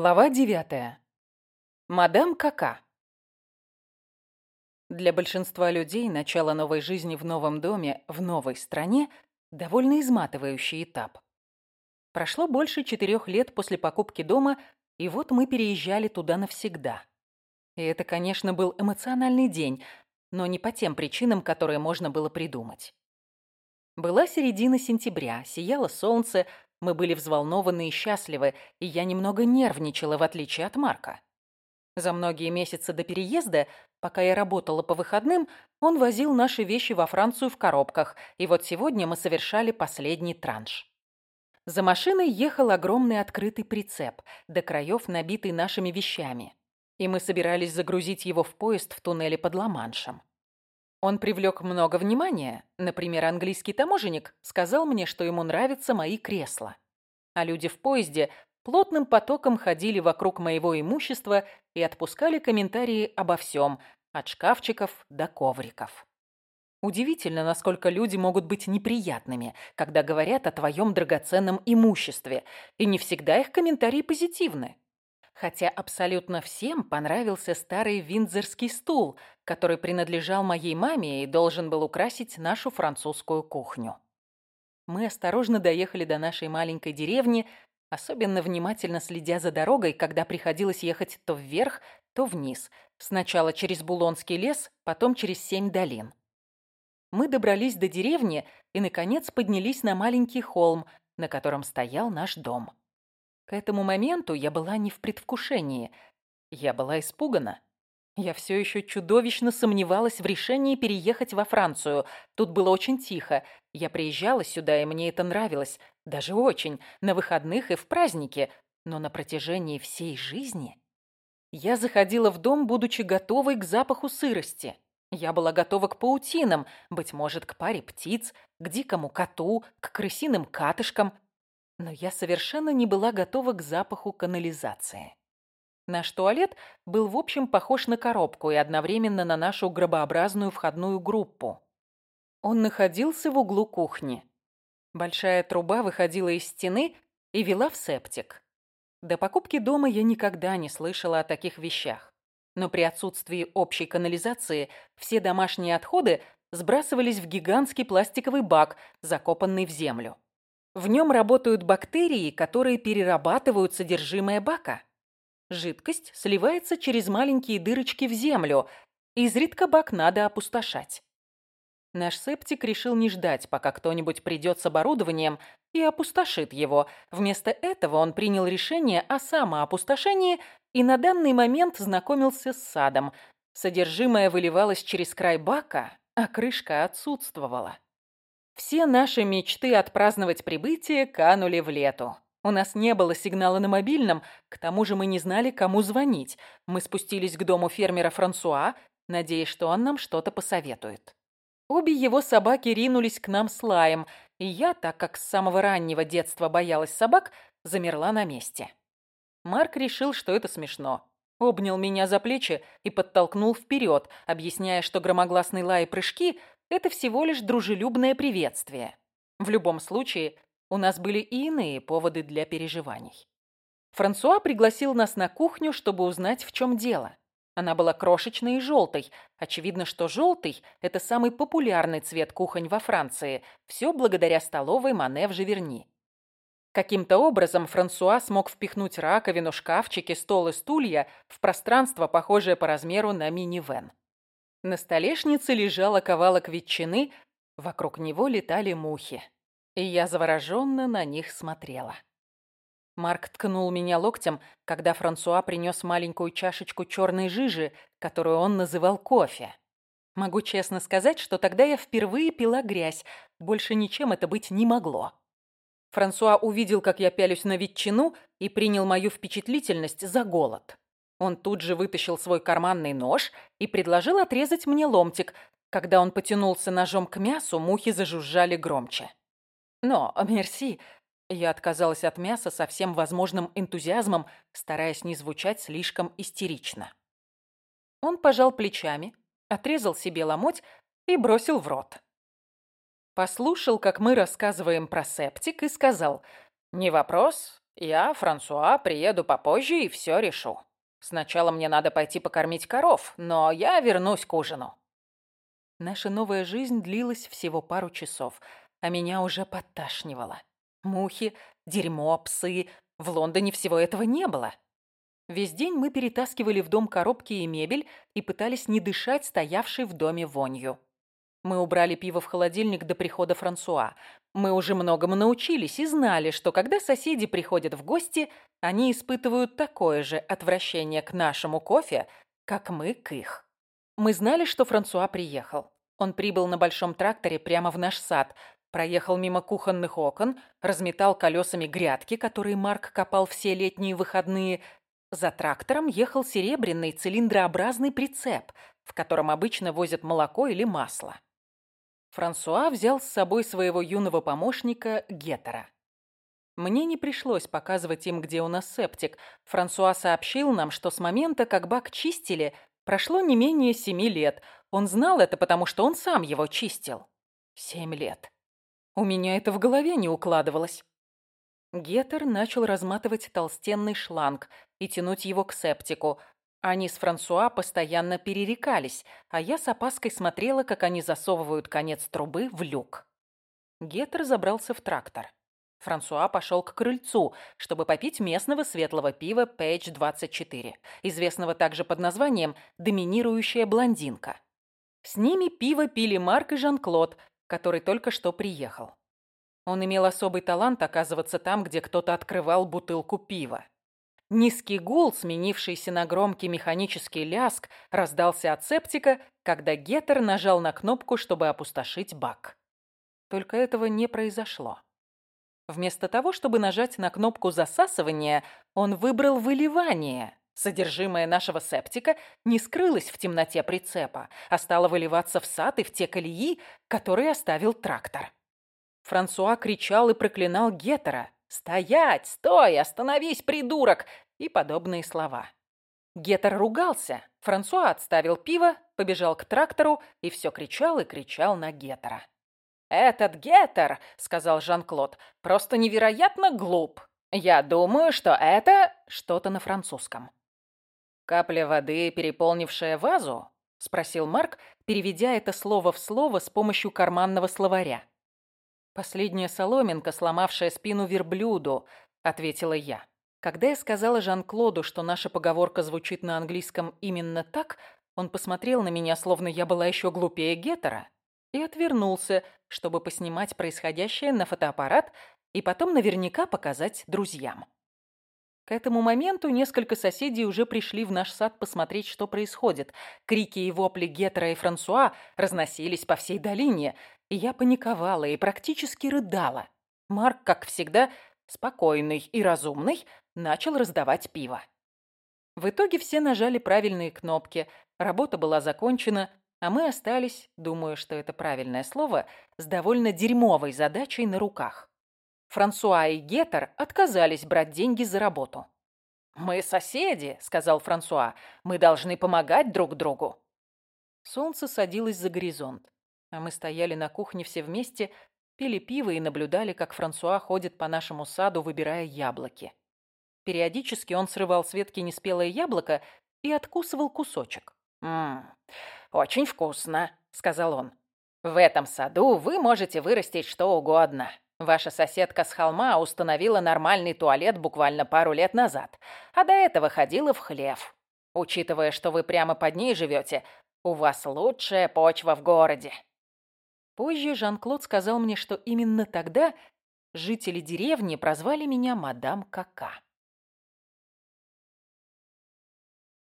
Глава девятая. Мадам Кака. Для большинства людей начало новой жизни в новом доме, в новой стране – довольно изматывающий этап. Прошло больше четырех лет после покупки дома, и вот мы переезжали туда навсегда. И это, конечно, был эмоциональный день, но не по тем причинам, которые можно было придумать. Была середина сентября, сияло солнце, мы были взволнованы и счастливы, и я немного нервничала, в отличие от Марка. За многие месяцы до переезда, пока я работала по выходным, он возил наши вещи во Францию в коробках, и вот сегодня мы совершали последний транш. За машиной ехал огромный открытый прицеп, до краев набитый нашими вещами, и мы собирались загрузить его в поезд в туннеле под Ла-Маншем. Он привлек много внимания. Например, английский таможенник сказал мне, что ему нравятся мои кресла. А люди в поезде плотным потоком ходили вокруг моего имущества и отпускали комментарии обо всем, от шкафчиков до ковриков. Удивительно, насколько люди могут быть неприятными, когда говорят о твоем драгоценном имуществе, и не всегда их комментарии позитивны хотя абсолютно всем понравился старый виндзорский стул, который принадлежал моей маме и должен был украсить нашу французскую кухню. Мы осторожно доехали до нашей маленькой деревни, особенно внимательно следя за дорогой, когда приходилось ехать то вверх, то вниз, сначала через Булонский лес, потом через семь долин. Мы добрались до деревни и, наконец, поднялись на маленький холм, на котором стоял наш дом. К этому моменту я была не в предвкушении. Я была испугана. Я все еще чудовищно сомневалась в решении переехать во Францию. Тут было очень тихо. Я приезжала сюда, и мне это нравилось. Даже очень. На выходных и в праздники. Но на протяжении всей жизни... Я заходила в дом, будучи готовой к запаху сырости. Я была готова к паутинам, быть может, к паре птиц, к дикому коту, к крысиным катышкам – но я совершенно не была готова к запаху канализации. Наш туалет был, в общем, похож на коробку и одновременно на нашу гробообразную входную группу. Он находился в углу кухни. Большая труба выходила из стены и вела в септик. До покупки дома я никогда не слышала о таких вещах. Но при отсутствии общей канализации все домашние отходы сбрасывались в гигантский пластиковый бак, закопанный в землю. В нем работают бактерии, которые перерабатывают содержимое бака. Жидкость сливается через маленькие дырочки в землю, изредка бак надо опустошать. Наш септик решил не ждать, пока кто-нибудь придет с оборудованием и опустошит его. Вместо этого он принял решение о самоопустошении и на данный момент знакомился с садом. Содержимое выливалось через край бака, а крышка отсутствовала. Все наши мечты отпраздновать прибытие канули в лету. У нас не было сигнала на мобильном, к тому же мы не знали, кому звонить. Мы спустились к дому фермера Франсуа, надеясь, что он нам что-то посоветует. Обе его собаки ринулись к нам с лаем, и я, так как с самого раннего детства боялась собак, замерла на месте. Марк решил, что это смешно. Обнял меня за плечи и подтолкнул вперед, объясняя, что громогласный лай и прыжки это всего лишь дружелюбное приветствие. В любом случае, у нас были и иные поводы для переживаний. Франсуа пригласил нас на кухню, чтобы узнать, в чем дело. Она была крошечной и желтой. Очевидно, что желтый – это самый популярный цвет кухонь во Франции. Все благодаря столовой Мане в Живерни. Каким-то образом Франсуа смог впихнуть раковину, шкафчики, стол и стулья в пространство, похожее по размеру на мини-вен. На столешнице лежал оковалок ветчины, вокруг него летали мухи. И я завороженно на них смотрела. Марк ткнул меня локтем, когда Франсуа принес маленькую чашечку черной жижи, которую он называл кофе. Могу честно сказать, что тогда я впервые пила грязь, больше ничем это быть не могло. Франсуа увидел, как я пялюсь на ветчину, и принял мою впечатлительность за голод. Он тут же вытащил свой карманный нож и предложил отрезать мне ломтик. Когда он потянулся ножом к мясу, мухи зажужжали громче. Но, мерси, я отказалась от мяса со всем возможным энтузиазмом, стараясь не звучать слишком истерично. Он пожал плечами, отрезал себе ломоть и бросил в рот. Послушал, как мы рассказываем про септик, и сказал, «Не вопрос, Я, Франсуа, приеду попозже и все решу. Сначала мне надо пойти покормить коров, но я вернусь к ужину». Наша новая жизнь длилась всего пару часов, а меня уже подташнивало. Мухи, дерьмо, псы. В Лондоне всего этого не было. Весь день мы перетаскивали в дом коробки и мебель и пытались не дышать стоявшей в доме вонью. Мы убрали пиво в холодильник до прихода Франсуа. Мы уже многому научились и знали, что когда соседи приходят в гости, они испытывают такое же отвращение к нашему кофе, как мы к их. Мы знали, что Франсуа приехал. Он прибыл на большом тракторе прямо в наш сад, проехал мимо кухонных окон, разметал колесами грядки, которые Марк копал все летние выходные. За трактором ехал серебряный цилиндрообразный прицеп, в котором обычно возят молоко или масло. Франсуа взял с собой своего юного помощника Геттера. Мне не пришлось показывать им, где у нас септик. Франсуа сообщил нам, что с момента, как бак чистили, Прошло не менее семи лет. Он знал это, потому что он сам его чистил. Семь лет. У меня это в голове не укладывалось. Геттер начал разматывать толстенный шланг и тянуть его к септику. Они с Франсуа постоянно перерекались, а я с опаской смотрела, как они засовывают конец трубы в люк. Геттер забрался в трактор. Франсуа пошел к крыльцу, чтобы попить местного светлого пива Page 24, известного также под названием «Доминирующая блондинка». С ними пиво пили Марк и Жан-Клод, который только что приехал. Он имел особый талант оказываться там, где кто-то открывал бутылку пива. Низкий гул, сменившийся на громкий механический ляск, раздался от септика, когда Геттер нажал на кнопку, чтобы опустошить бак. Только этого не произошло. Вместо того, чтобы нажать на кнопку засасывания, он выбрал выливание. Содержимое нашего септика не скрылось в темноте прицепа, а стало выливаться в сад и в те колеи, которые оставил трактор. Франсуа кричал и проклинал Геттера. «Стоять! Стой! Остановись, придурок!» и подобные слова. Геттер ругался. Франсуа отставил пиво, побежал к трактору и все кричал и кричал на Геттера. «Этот Геттер, — сказал Жан-Клод, — просто невероятно глуп. Я думаю, что это что-то на французском». «Капля воды, переполнившая вазу?» — спросил Марк, переведя это слово в слово с помощью карманного словаря. «Последняя соломинка, сломавшая спину верблюду», — ответила я. Когда я сказала Жан-Клоду, что наша поговорка звучит на английском именно так, он посмотрел на меня, словно я была еще глупее Геттера и отвернулся, чтобы поснимать происходящее на фотоаппарат и потом наверняка показать друзьям. К этому моменту несколько соседей уже пришли в наш сад посмотреть, что происходит. Крики и вопли Гетера и Франсуа разносились по всей долине, и я паниковала и практически рыдала. Марк, как всегда, спокойный и разумный, начал раздавать пиво. В итоге все нажали правильные кнопки, работа была закончена, а мы остались, думаю, что это правильное слово, с довольно дерьмовой задачей на руках. Франсуа и Геттер отказались брать деньги за работу. «Мы соседи», — сказал Франсуа. «Мы должны помогать друг другу». Солнце садилось за горизонт, а мы стояли на кухне все вместе, пили пиво и наблюдали, как Франсуа ходит по нашему саду, выбирая яблоки. Периодически он срывал с ветки неспелое яблоко и откусывал кусочек. «Ммм, очень вкусно», — сказал он. «В этом саду вы можете вырастить что угодно. Ваша соседка с холма установила нормальный туалет буквально пару лет назад, а до этого ходила в хлев. Учитывая, что вы прямо под ней живете, у вас лучшая почва в городе». Позже Жан-Клод сказал мне, что именно тогда жители деревни прозвали меня мадам Кака.